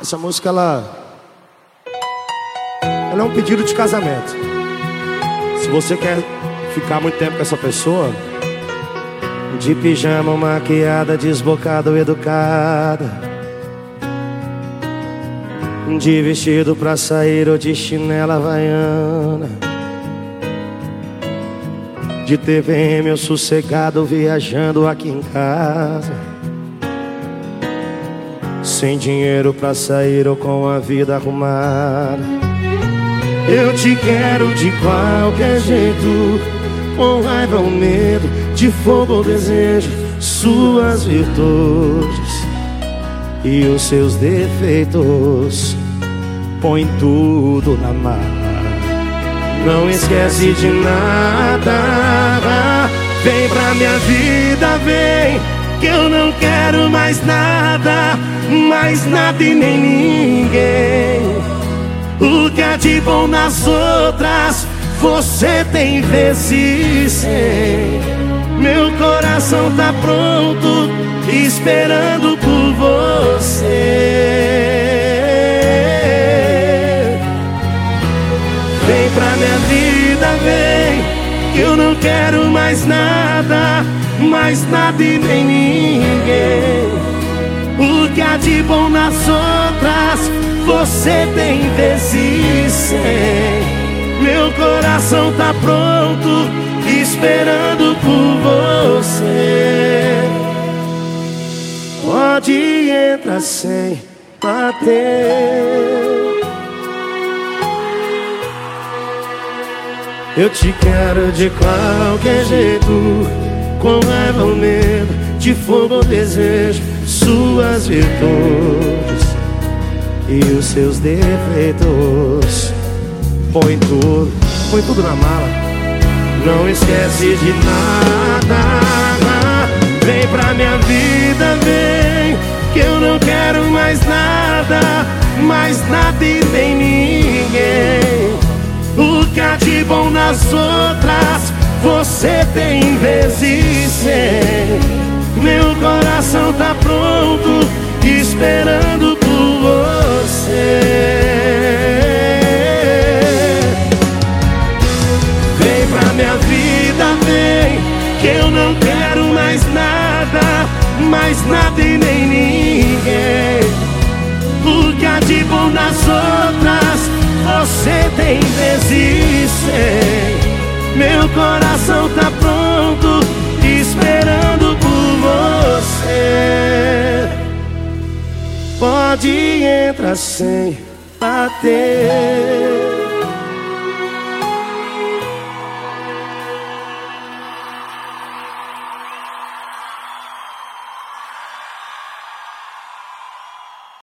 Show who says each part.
Speaker 1: Essa música ela ela é um pedido de casamento. Se você quer ficar muito tempo com essa pessoa, de pijama, maquiada, desbocada ou educada, de vestido pra sair ou de chinela havaiana, de TVM ou sossegado viajando aqui em casa. Sem dinheiro pra sair ou com a vida arrumada Eu te quero de qualquer jeito Com raiva ou medo, de fogo ou desejo Suas virtudes e os seus defeitos. Põe tudo na mala. Não esquece de nada. Vem pra minha vida, vem que eu não quero mais nada, mais nada e nem ninguém. O que é de bom nas outras, você tem vezes sem. Meu coração tá pronto, esperando por você. Vem pra minha vida, vem, eu não quero mais nada mais nada e nem ninguém. O que há de bom nas outras, você tem vezes sem. Meu coração tá pronto, esperando por você. Pode entrar sem bater. Eu te quero de qualquer jeito com raiva ou medo, de fogo ou desejo, suas virtudes e os seus defeitos. Põe tudo, põe tudo na mala, não esquece de nada. Vem pra minha vida, vem, que eu não quero mais nada, mais nada e nem nas outras você tem vezes sem Meu coração tá pronto Esperando por você. Vem pra minha vida, vem Que eu não quero mais nada Mais nada e nem ninguém. Porque há de bom nas outras Você tem vezes sem meu coração tá pronto, esperando por você. Pode entrar sem bater.